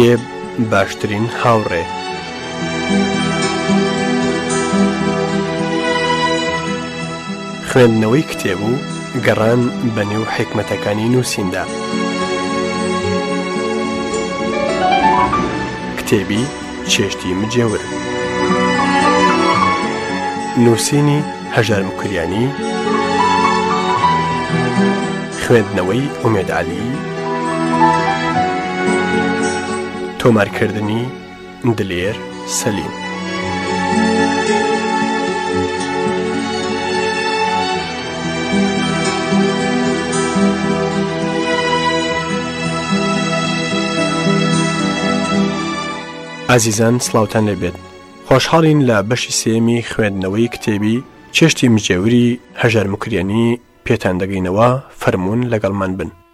کتێب باشترین هاوڕێ خوێندنەوەی کتێب و گەڕان بە نێو حکمەتەکانی نووسیندا کتێبی چێشتی مجێور نووسینی هەژار مکریانی خوێندنەوەی ئومێدالی تۆمارکردنی دلێر سەلیم ئازیزان سلااوان لەبێت خۆشحاڵین لە بەشی سێمی خوێندنەوەی کتێبی چێشتی مجێوری هەژار مکریانی پێتان دەگەینەوە فەرمونون لەگەڵمان بن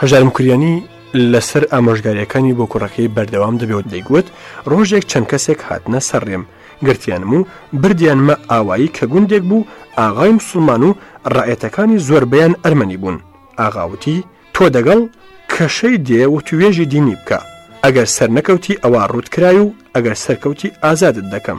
هەژار مکریانی لەسەر ئامۆژگاریەکانی بۆ کوڕەکەی بەردەوام دەبێت دەیگوت ڕۆژێک چەند کەسێک هاتنە سەرڕێم گرتیانم و بردیانمە ئاوایی کە گوندێک بوو ئاغای مسلمان و ڕایەتەکانی زۆربیان ئەرمەنی بوون ئاغاوتی تۆ دەگەڵ کەشەی دێ و توێژی دینی بکە ئەگەر سەر نەکەوتی ئەوە ڕووت کرای و ئەگەر سەرکەوتی ئازادت دەکەم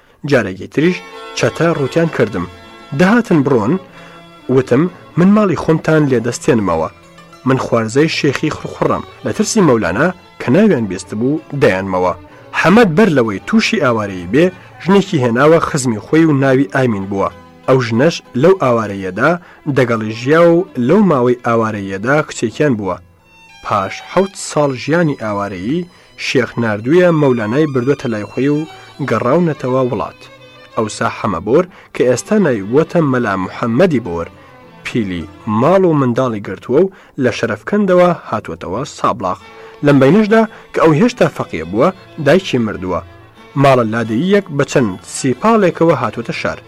جارێکی تریش چەتە ڕوتیان کردم دەهاتن بڕۆن وتم من ماڵی خۆمتان لێدەستێنمەوە من خوارزەی شێخی خڕخڕم لە ترسی مەولانە کە ناویان بێست بوو دەیانمەوە حەمەد بەر لەوەی تووشی ئاوارەیی بێ ژنێکی هێناوە خزمی خۆی و ناوی ئامین بووە ئەو ژنەش لەو ئاوارەیەدا دەگەڵی ژیاوە و لەو ماوەی ئاوارەیەدا کچێکیان بووە پاش حەوت ساڵ ژیانی ئاوارەیی، شێخ ناردوویە مەولانای بردووەتە لای خۆی و گەڕاونەتەوە وڵات. ئەوسا حەمە بۆر کە ئێستا ناوی بووەتە مەلا محەممەدی بۆر، پیلی ماڵ و منداڵی گرتووە و لە شەرەفکەندەوە هاتووەتەوە سابڵاغ. لەم بەینەشدا کە ئەو هێشتا فەقێ بووە، دایکی مردووە. ماڵە لادێییەک بە چەند سیپاڵێکەوە هاتووەتە شار.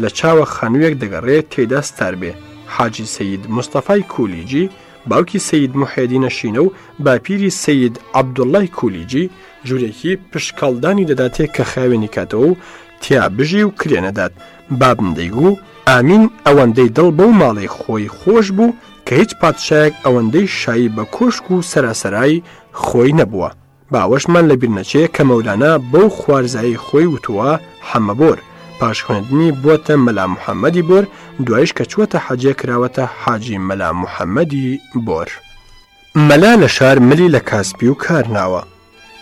لە چاوە خانوویەک دەگەڕێ تێیدا ستاربێ، حاجی سەید مستەفای کولیجی، باوکی سەید محێدینە شینە و باپیری سەید عەبدوڵای کولیجی ژوورێکی پشکەڵدانی دەداتێ کە خاوێنی کاتەوە و تیا بژی و کرێنەدات بابم دەیگو ئامین ئەوەندەی دڵ بەو ماڵی خۆی خۆش بوو کە هیچ پادشایەک ئەوەندەی شایی بە کۆشک و سەراسەرای خۆی نەبووە. با ئەوەشمان لەبیر نەچێ کە مەولانا بەو خوارزایەی خۆی وتووە، حەمە بۆر، پاش خوێندنی بووەتە مەلا محەممەدی بۆر، دواییش کە چووەتە حەجێ کراوەتە حاجی مەلا محەممەدی بۆر. مەلا لە شار ملی لە کاسپی و کار ناوە.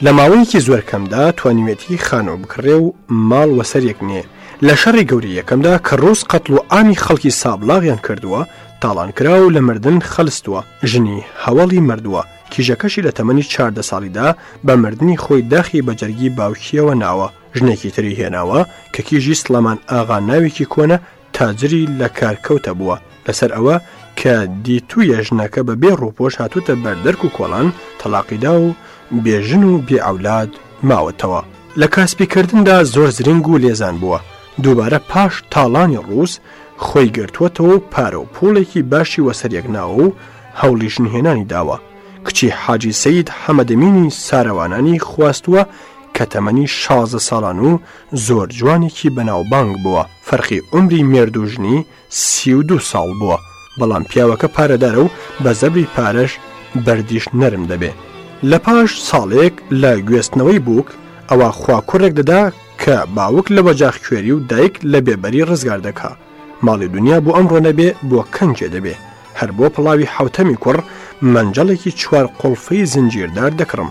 لە ماوەیەکی زۆر کەمدا توانیوێتی خانوو بکڕێ و ماڵ وەسەریەک نێ. لە شەڕی گەورەی یەکەمدا کە ڕووس قەتڵ و عامی خەڵکی سابڵاغیان کردووە، تاڵانکراو لە مردن خەلستووە، ژنی هەوەڵی مردووە، کیژەکەشی لە تەمەنی چاردە ساڵیدا بە مردنی خۆی داخی بە جەرگی باوکیەوە ناوە ژنێکی تری هێناوە کە کیژی سڵەمان ئاغا ناوێکی کۆنە تاجری لە کارکەوتە بووە لەسەر ئەوە کە دیتوویە ژنەکە بە بێ ڕووپۆش هاتوتە بەردەرک و کۆڵان تەلاقیدا و بێژن و بێعولاد ماوەتەوە لە کاسپیکردندا زۆر زرنگ و لێزان بووە دووبارە پاش تاڵانی ڕووس خۆی گرتووەتەوە و پارە و پوڵێکی باشی وەسەریەک ناوە و هەوڵی ژنهێنانی داوە، کچی حاجی سەید حەمەدەمینی سارەوانانی خواستووە کە تەمەنی شازدە ساڵان و زۆر جوانێکی بەناوبانگ بووە، فەرقی عومری مێرد و ژنی سی و دوو ساڵ بووە، بەڵام پیاوەکە پارەدارە و بە زەبری پارەش بەردیش نەرم دەبێ. لە پاش ساڵێک لە گوێستنەوەی بووک، ئەوا خوا کوڕێک دەدا کە باوک لە وەجاخکوێری و دایک لە بێبەری ڕزگار دەکا. ماڵی دنیا بۆ ئەمڕۆ نەبێ بۆ کەنجێ دەبێ هەر بۆ پڵاوی حوتەمی کوڕ مەنجەڵێکی چوار قوڵفەی زنجیردار دەکڕم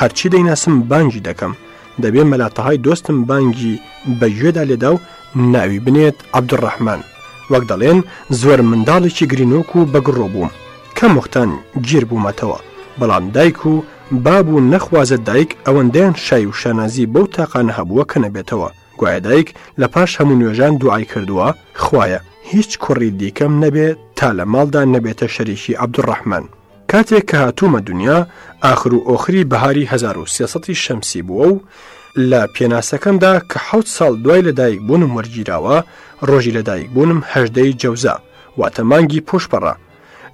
هەرچی دەیناسم بانگی دەکەم دەبێ مەلاتەهای دۆستم بانگی بەگوێدا لێدا و ناوی بنێت عەبدوڕەحمان وەک دەڵێن زۆر منداڵێکی گرینۆک و بەگڕۆ بووم کەم وەختان گیر بوومەتەوە بەڵام دایک و باب و نەخوازە دایک ئەوەندەیان شای و شانازی بەو تاقانە هەبووە کە نەبێتەوە گوایە دایک لە پاش هەموو نوێژان دوعای کردووە، خوایە هیچ کوڕی دیکەم نەبێ تا لە ماڵدا نەبێتە شەریکی عەبدولڕەحمان. کاتێک کە هاتوومە دونیا، ئاخر و ئۆخری بەهاری هەزار و سێ سەدی شەمسی بووە و لە پێناسەکەمدا کە حەوت ساڵ دوای لە دایکبوونم وەرگیراوە، ڕۆژی لە دایکبوونم هەژدە ی جەوزا، واتە مانگی پووشپەڕە،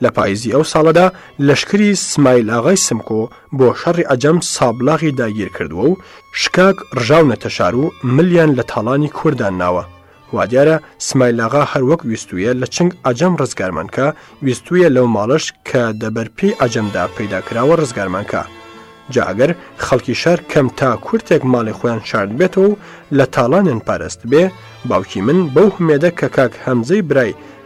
لە پایزی ئەو ساڵەدا لەشکری سمایل ئاغای سمکۆ بۆ شەڕی عەجەم سابڵاغی داگیر کردووە و شکاک ڕژاونەتە شار و ملیان لە تاڵانی کوردان ناوە. وادیارە سمایل ئاغا هەر وەک ویستوویە لە چنگ عەجەم ڕزگارمان کا، ویستوویە لەو ماڵەش کە دە بەر پێی عەجەمدا پەیدا کراوە ڕزگارمان کا. جا ئەگەر خەڵکی شار کەم تا کورتێک ماڵی خۆیان شاردبێتەوە و لە تاڵانیان پارستبێ، باوکی من بەو هومێدە کە کاک هەمزەی برای،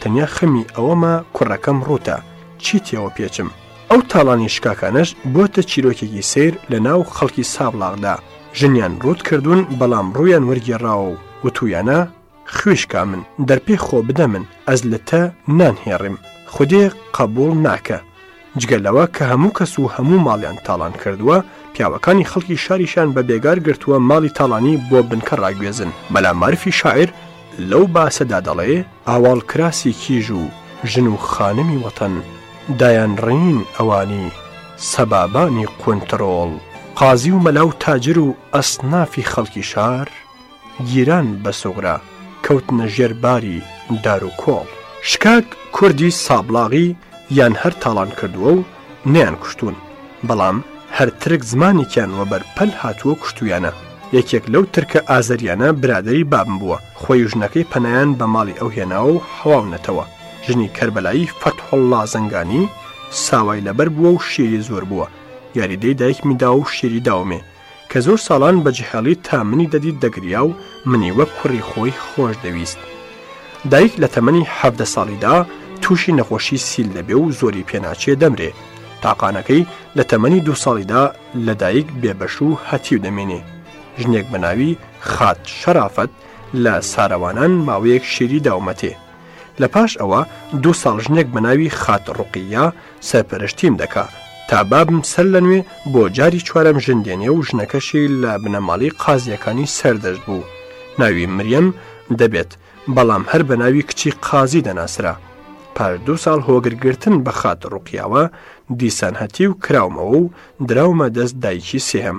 تەنیا خەمی ئەوەمە کوڕەکەم ڕووتە چی تێوە پێچم ئەو تاڵانی شکاکانەش بۆتە چیرۆکێکی سیر لە ناو خەڵکی سابڵاغدا ژنیان ڕووت کردوون بەڵام ڕوویان وەرگێڕاوە و وتویانە خوێشکا من دەرپێ خۆ بدە من ئەز لە تە نان هێڕیم خودێ قەبووڵ ناکە جگە لەوە کە هەموو کەس و هەموو ماڵیان تاڵان کردووە، پیاوەکانی خەڵکی شاریشیان بە بێگار گرتووە ماڵی تاڵانی بۆ بنکە ڕاگوێزن. مەلا مارفی شاعیر لەو باسەدا دەڵێ، ئاواڵ کراسی کیژ و ژن و خانمی وەتەن، دایانڕین ئەوانی سەبابانی قونترۆڵ، قازی و مەلا و تاجر و ئەسنافی خەڵکی شار، گیران بە سوغرا کەوتنە ژێر باری دار و کۆڵ. شکاک کوردی سابڵاغی یان هەر تاڵان کردووە و نەیان کوشتوون، بەڵام هەر ترک زمانێکیان وەبەر پەل هاتووە کوشتوویانە. یەکێک لەو ترکە ئازەرییانە برادەری بابم بووە، خۆی و ژنەکەی پەنایان بە ماڵی ئەو هێناوە و حەواونەتەوە. ژنی کەربەلایی فەتحوڵڵا زەنگانی ساوای لەبەر بووە و شیری زۆر بووە، یاریدەی دایکمی داوە و شیری داومێ. کە زۆر ساڵان بە جحێڵی تا منی دەدیت دەگریا و منی وەک کوڕی خۆی خۆش دەویست. دایک لە تەمەنی حەڤدە ساڵیدا تووشی نەخۆشی سیل دەبێ و زۆری پێناچێ دەمرێ. تاقانەکەی لە تەمەنی دوو ساڵیدا لە دایک بێبەش و هەتیو دەمێنێ. ژنێک بە ناوی خات شەرافەت لە سارەوانان ماوەیەک شیری داومەتێ. لە پاش ئەوە دوو ساڵ ژنێک بە ناوی خات ڕوقیە سەرپەرشتیم دەکا تا بابم سەر لە نوێ بۆ جاری چوارەم ژن دێنێ و ژنەکەشی لە بنەماڵی قازیەکانی سەردەشت بوو ناوی مریەم دەبێت بەڵام هەر بە ناوی کچی قازی دەناسرا پاش دوو ساڵ هۆگرگرتن بە خات ڕوقیاوە دیسان هەتی و کراومەوە و دراومە دەست دایکی سێهم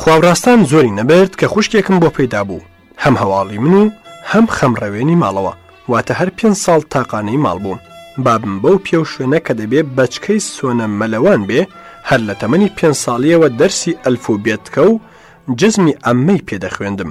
خواوڕاستان زۆری نەبرد کە خوشکێکم بۆ پەیدا بوو هەم هەواڵی من و هەم خەمڕەوێنی ماڵەوە واتە هەر پێنج ساڵ تاقانەی ماڵ بووم بابم بەو پێو شوێنە کە دەبێ بەچکەی سۆنە مەلەوان بێ هەر لە تەمەنی پێنج ساڵیەوە دەرسی ئەلف و بێتکە و جزمی عەممەی پێ دەخوێندم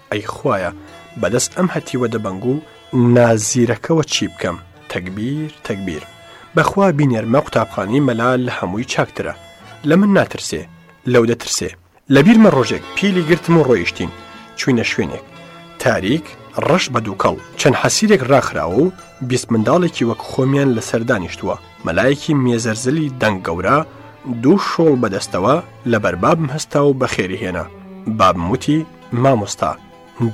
ئەی خوایە بەدەست ئەم هەتیوە دەبەنگ و نازیرەکەوە چی بکەم تەگبیر تەگبیر بەخوا بینێرمە قوتابخانەی مەلا لە هەمووی چاکترە لە من ناترسێ لەو دەترسێ لە بیرمە ڕۆژێک پیلی گرتم و ڕۆیشتین چوینە شوێنێک تاریک ڕەش بە دووکەڵ چەند حەسیرێک ڕاخراوە و بیست منداڵێکی وەک خۆمیان لەسەر دانیشتووە مەلایەکی مێزەرزلی دەنگ گەورە دوو شۆڵ بەدەستەوە لە بەربابم هەستا و بەخێری هێنا بابم وتی مامۆستا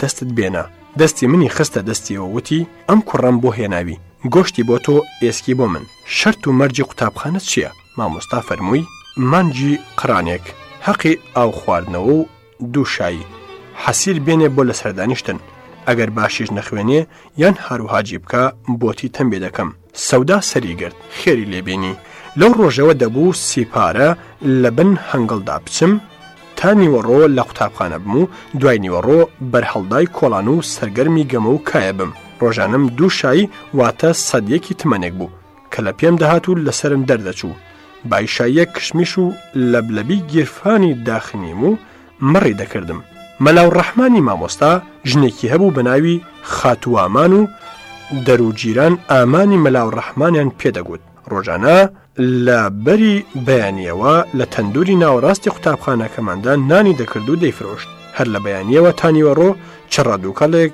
دەستت بێنە. دەستی منی خستە دەستیەوە وتی، ئەم کوڕەم بۆ هێناوی؟ گۆشتی بۆ تۆ ئێسکی بۆ من. شەرت و مەرجی قوتابخانە چییە؟ مامۆستا فەرمووی، مانگی قڕانێک، هەقی ئاو خواردنەوە و دوو شایی. حەسیر بێنێ بۆ لەسەردانیشتن. ئەگەر باشیش نەخوێنێ یان هاروهاجی بکا بۆتی تەمبێ دەکەم. سەودا سەری گرت خێری لێ بینی. لەو ڕۆژەوە دەبوو سیپارە لە بن هەنگڵدا بچم تا نیوەڕۆ لە قوتابخانە بم و دوای نیوەڕۆ بەرهەڵدای کۆڵان و سەرگەرمی گەمە و کایە بم. ڕۆژانەم دوو شای واتە سەدیەکی تمەنێک بوو کە لە پێم دەهات و لەسەرم دەردەچوو بای شاییەک کشمیش و لەبلەبی گیرفانی داخنیم و مەڕی دەکردم. مەلاو ڕەحمانی مامۆستا ژنێکی هەبوو بە ناوی خاتووامان و دەرووجیران ئامانی مەلاو ڕەحمانیان پێدەگوت ڕۆژانە لە بەری بەیانیەوە لە تەندوری ناوەڕاستی قوتابخانەکەماندا نانی دەکرد و دەیفرۆشت هەر لە بەیانیەوە تانیوەڕۆ چڕە دووکەڵێک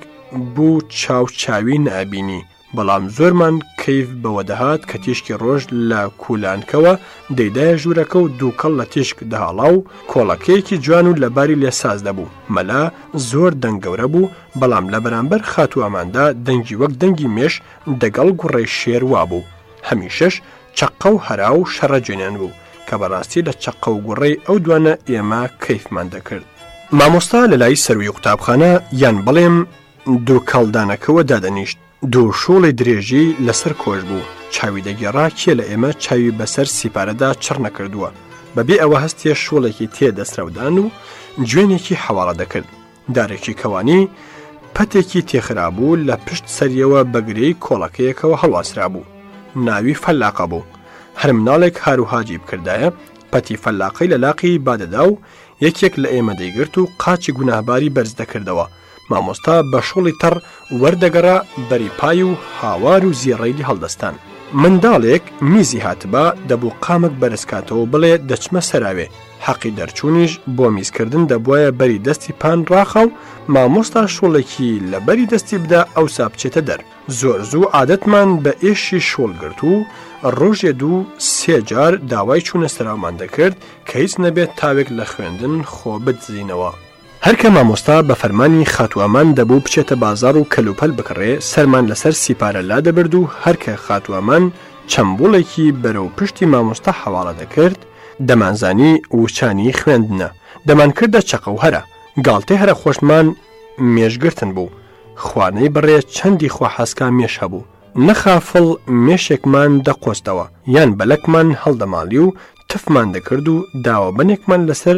بوو چاو چاوی نابینی بەڵام زۆرمان کەیف بەوە دەهات کە تیشکی ڕۆژ لە کوولانکەوە دەیدایە ژوورەکە و دووکەڵ لە تیشک دەهاڵا و کۆڵەکەیەکی جوان و لەباری لێ ساز دەبوو مەلا زۆر دەنگ گەورە بوو بەڵام لە بەرامبەر خاتوواماندا دەنگی وەک دەنگی مێش دەگەڵ گوڕەی شێر وابوو هەمیشەش چەققە و هەرا و شەڕە جێنان بوو کە بەڕاستی لە چەققە و گوڕەی ئەو دوانە ئێمە کەیفمان دەکرد مامۆستا لە لای سەروی قوتابخانە یان بڵێم دوکەڵ دانەکەوە دادەنیشت دوو شوڵی درێژی لەسەر کۆش بوو چاوی دەگێڕا کێ لە ئێمە چاوی بەسەر سیپارەدا چڕ نەکردووە بەبێ ئەوە هەستێ شوڵێکی تێ دەسرەودان و جوێنێکی حەواڵە دەکرد دارێکی کەوانی پەتێکی تێخرابوو لە پشت سەریەوە بەگرەی کۆڵەکەیەکەوە هەڵواسرا بوو ناوی فەلاقە بوو هەر مناڵێک هاروهاجی بکردایە پەتی فەلاقەی لە لاقی بادەدا و یەکێک لە ئێمە دەیگرت و قاچی گوناهباری بەرز دەکردەوە مامۆستا بە شوڵی تەڕ وەردەگەڕا بەری پای و هاوار و زێڕەیلی هەڵدەستان. منداڵێک میزی هاتبا دەبوو قامک بەرزکاتەوەو بڵێ دەچمە سەراوێ، حەقی دەرچوونیش بۆ میزکردن دەبوایە بەری دەستی پان ڕاخا و مامۆستا شوڵێکی لە بەری دەستی بدا ئەوسا بچێتە دەر. زۆر زوو عادەتمان بە ئێشی شوڵ گرت و ڕۆژێ دوو سێ جار داوای چوونە سەراومان دەکرد کە هیچ نەبێت تاوێک لە خوێندن خۆ بدزینەوە. هەر کە مامۆستا بە فەرمانی خاتوو ئەمان دەبوو بچێتە بازاڕ و کەلوپەل بکڕێ، سەرمان لە سەر سیپارە لادەبرد و هەر کە خاتوو ئەمان چەمبوڵێکی بەرەو پشتی مامۆستا حەواڵە دەکرد، دەمانزانی وچانی خوێندنە، دەمانکردە چەقە و هەرا، گاڵتەی هەرە خۆشمان مێش گرتن بوو، خوا نەیبڕێ چەندی خواحەزکا مێش هەبوو، نە خافڵ مێشێکمان دەقۆستەوە، یان بەلەکمان هەڵدەماڵی و تفمان دەکرد و داوەبەنێکمان لە سەر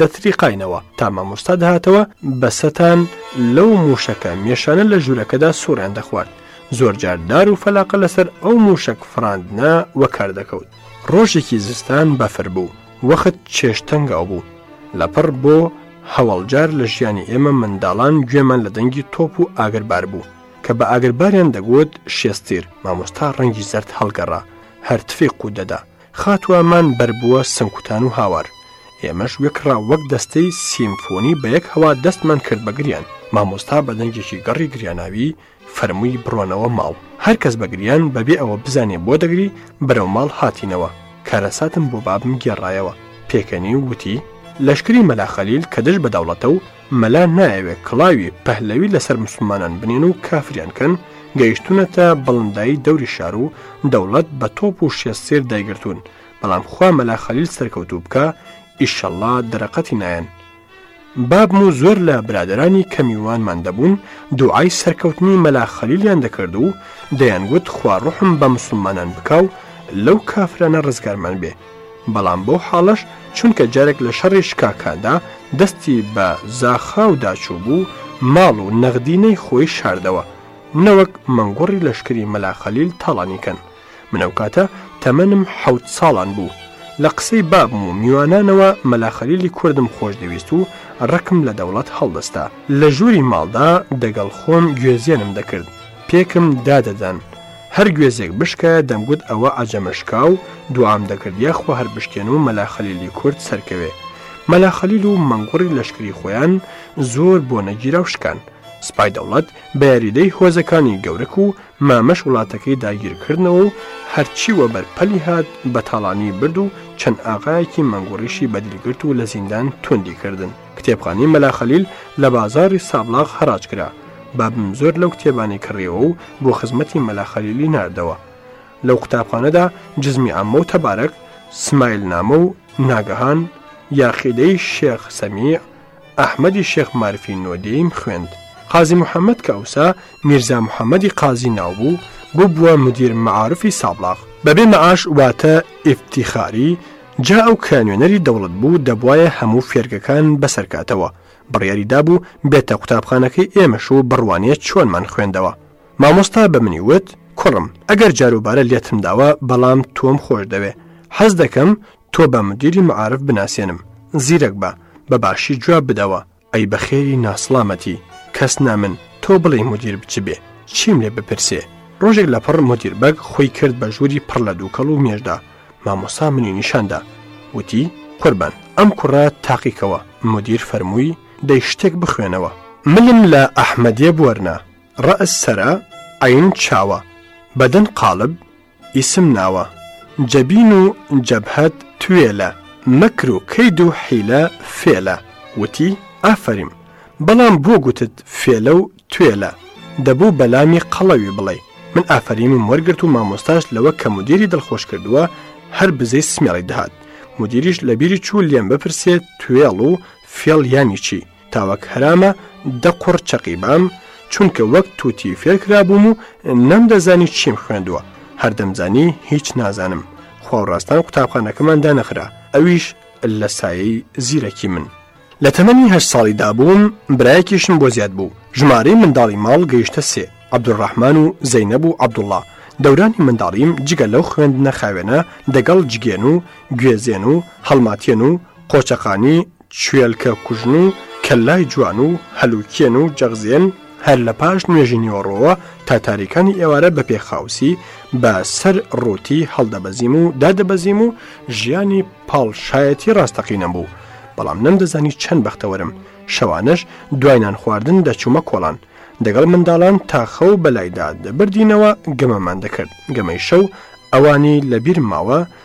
دەتریقاینەوە تا مامۆستا دەهاتەوە بە سەتان لەو موشەکە مێشانە لە ژوورەکەدا سوڕیان دەخوارد زۆرجار دار و فەلاقە لەسەر ئەو موشەک فراندنا وەکار دەکەوت ڕۆژێکی زستان بەفر بوو وەخت چێشتەنگاو بوو لەپڕ بۆ هەواڵجار لە ژیانی ئێمە منداڵان گوێمان لە دەنگی تۆپ و ئاگربار بوو کە بە ئاگرباریان دەگوت شێستیر مامۆستا ڕەنگی زەرد هەڵگەڕا هەر تفی قوت دەدا خاتوە مان بەر بووە سنگکوتان و هاوار. ئێمەش وەک ڕا وەک دەستەی سیمفۆنی بە یەک هەوا دەستمان کرد بە گریان. مامۆستا بە دەنگێکی گەڕی گریاناوی فەرمووی بڕۆنەوە ماڵ. هەر کەس بە گریان بە بێ ئەوە بزانێ بۆ دەگری بەرەو ماڵ هاتینەوە. کارەساتم بۆ بابم گێڕایەوە. پێکەنی و وتی، لەشکری مەلا خەلیل کە دژ بە دەوڵەتە و، مەلا نایەوێ کڵاوی پەهلەوی لەسەر موسڵمانان بنێن و کافریان کەن، گەیشتوونەتە بەڵندایی دەوری شار و دەوڵەت بە تۆپ و شێستێر دایگرتوون، بەڵام خوا مەلا خەلیل سەرکەوتوو بکا، ئیشەڵڵا دەرەقەتی نایەن. بابم و زۆر لە برادەرانی کە میوانمان دەبوون، دوعای سەرکەوتنی مەلا خەلیلیان دەکرد و دەیانگوت خوا ڕوحم بە موسڵمانان بکا و لەو کافرانە ڕزگارمان بێ، بەڵام بەو حاڵەش چونکە جارێک لە شەڕی شکاکاندا دەستی بە زاخاودا چووبوو، ماڵ و نەغدینەی خۆی شاردەوە، نەوەک مەنگوڕی لەشکری مەلا خەلیل تاڵانی کەن. من ئەو کاتە تەمەنم حەوت ساڵان بوو. لە قسەی بابم و میوانانەوە مەلا خەلیلی کوردم خۆش دەویست و ڕقم لە دەوڵەت هەڵدەستا. لە ژووری ماڵدا دەگەڵ خۆم گوێزیەنم دەکرد، پێکم دادەدەن. هەر گوێزێک بشکایە دەمگوت ئەوە عەجەمە شکاو، دوعام دەکرد یاخوا هەر بشکێن و مەلا خەلیلی کورد سەرکەوێ. مەلا خەلیل و مەنگوڕی لەشکری خۆیان زۆر بۆ نەگیرا و شکان. سپای دەوڵەت بە یاریدەی هۆزەکانی گەورک و مامەش وڵاتەکەی داگیرکردنەوە و هەرچی وەبەر پەلی هات بە تاڵانی برد و چەند ئاغایەکی مەنگوڕیشی بەدیل گرت و لە زیندان توندی کردن. کتێبخانەی مەلا خەلیل لە بازاڕی سابڵاغ هەڕاج کرا، بابم زۆر لەو کتێبانەی کڕیەوە و بۆ خزمەتی مەلا خەلیلی ناردەوە. لەو قوتابخانەدا جزمی عەممە و تەبارەک، سمایل نامە و ناگەهان، یاخیدەی شێخ سەمیع، ئەحمەدی شێخ مارفی نۆدێیم خوێند. قازی محەممەد کە ئەوسا میرزا محەممەدی قازی ناو بوو، بووبووە مودیر مەعارفی سابڵاغ. بەبێ مەعاش واتە ئیفتیخاری، جا ئەو کە نوێنەری دەوڵەت بوو دەبوایە هەموو فێرگەکان بەسەرکاتەوە بڕیاری دابوو بێتە قوتابخانەکەی ئێمەش و بڕوانێ چۆنمان خوێندەوە. مامۆستا بە منی وت، کوڕم ئەگەر جاروبارە لێتم داوە بەڵام تۆم خۆش دەوێ، حەز دەکەم تۆ بە مودیری مەعارف بناسێنم، زیرەک بە، بە باشی جواب بدەوە. ئەی بەخێری ناسڵامەتی کەس نا من تۆ بڵێی مدیر بچ بێ چیم لێ بپرسێ ڕۆژێک لە پڕ مدیر بەگ خۆی کرد بە ژووری پڕ لە دووکەڵ و مێژدا مامۆسا منی نیشاندا وتی قوربان ئەم کوڕە تاقیکەوە مدیر فەرمووی دەی شتێک بخوێنەوە ملم لە ئەحمەدێ بوەرنە ڕەئس سەرە عەین چاوە بەدەن قاڵب ئیسم ناوە جەبین و جەبهەت توێلە مەکر و کەید و حیلە فێلە وتی ئافەریم بەڵام بۆ گوتت فێلە و توێلە دەبوو بەلامی قەڵەوی بڵێی من ئافەریمم وەرگرت و مامۆستاش لەوە کە مدیری دڵخۆش کردووە هەر بزەی سمێڵی دەهات مدیریش لەبیری چوو لێم بپرسێ توێڵ و فێڵ یانی چی تاوەک هەرامە دە قوڕ چەقی بام، چونکە وەک تووتی فێر کرابووم و نەمدەزانی چیم خوێندووە، هەردەمزانی هیچ نازانم، خواوڕاستان قوتابخانەکەمان دانەخرا، ئەویش لە سایەی زیرەکی من. لە تەمەنی هەشت ساڵیدا بووم، برایەکیشم بۆ زیاد بوو، ژمارەی منداڵی ماڵ گەیشتە سێ، عەبدولڕەحمان و زەینەب و عەبدوڵڵا، دەورانی منداڵیم جگە لەو خوێندنە خاوێنە دەگەڵ جگێن و گوێزێن و هەڵماتێن و قۆچەقانی، چوێلکە کوژن و کەللای جوان و هەلوکێن و جەغزێن، هەر لە پاش نوێژی نیوەڕۆوە تا تاریکانی ئێوارە بە پێخاوسی بە سەر ڕووتی هەڵدەبەزیم و دادەبەزیم و ژیانی پاڵ شایەتی ڕاستەقینەم بوو، بەڵام نەمدەزانی چەند بەختەوەرم، شەوانەش دوای نان خواردن دەچوومە کۆڵان، دەگەڵ منداڵان تا خەو بەلایدا دەبردینەوە گەمەمان دەکرد، گەمەی شەو ئەوانی لەبیرم ماوە،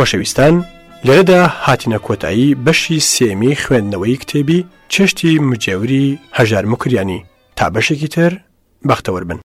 خۆشەویستان لێرەدا هاتینە کۆتایی بەشی سێمی خوێندنەوەی کتێبی چێشتی مجێوری هەژار مکریانی تا بەشێکی تر بەختەوەربن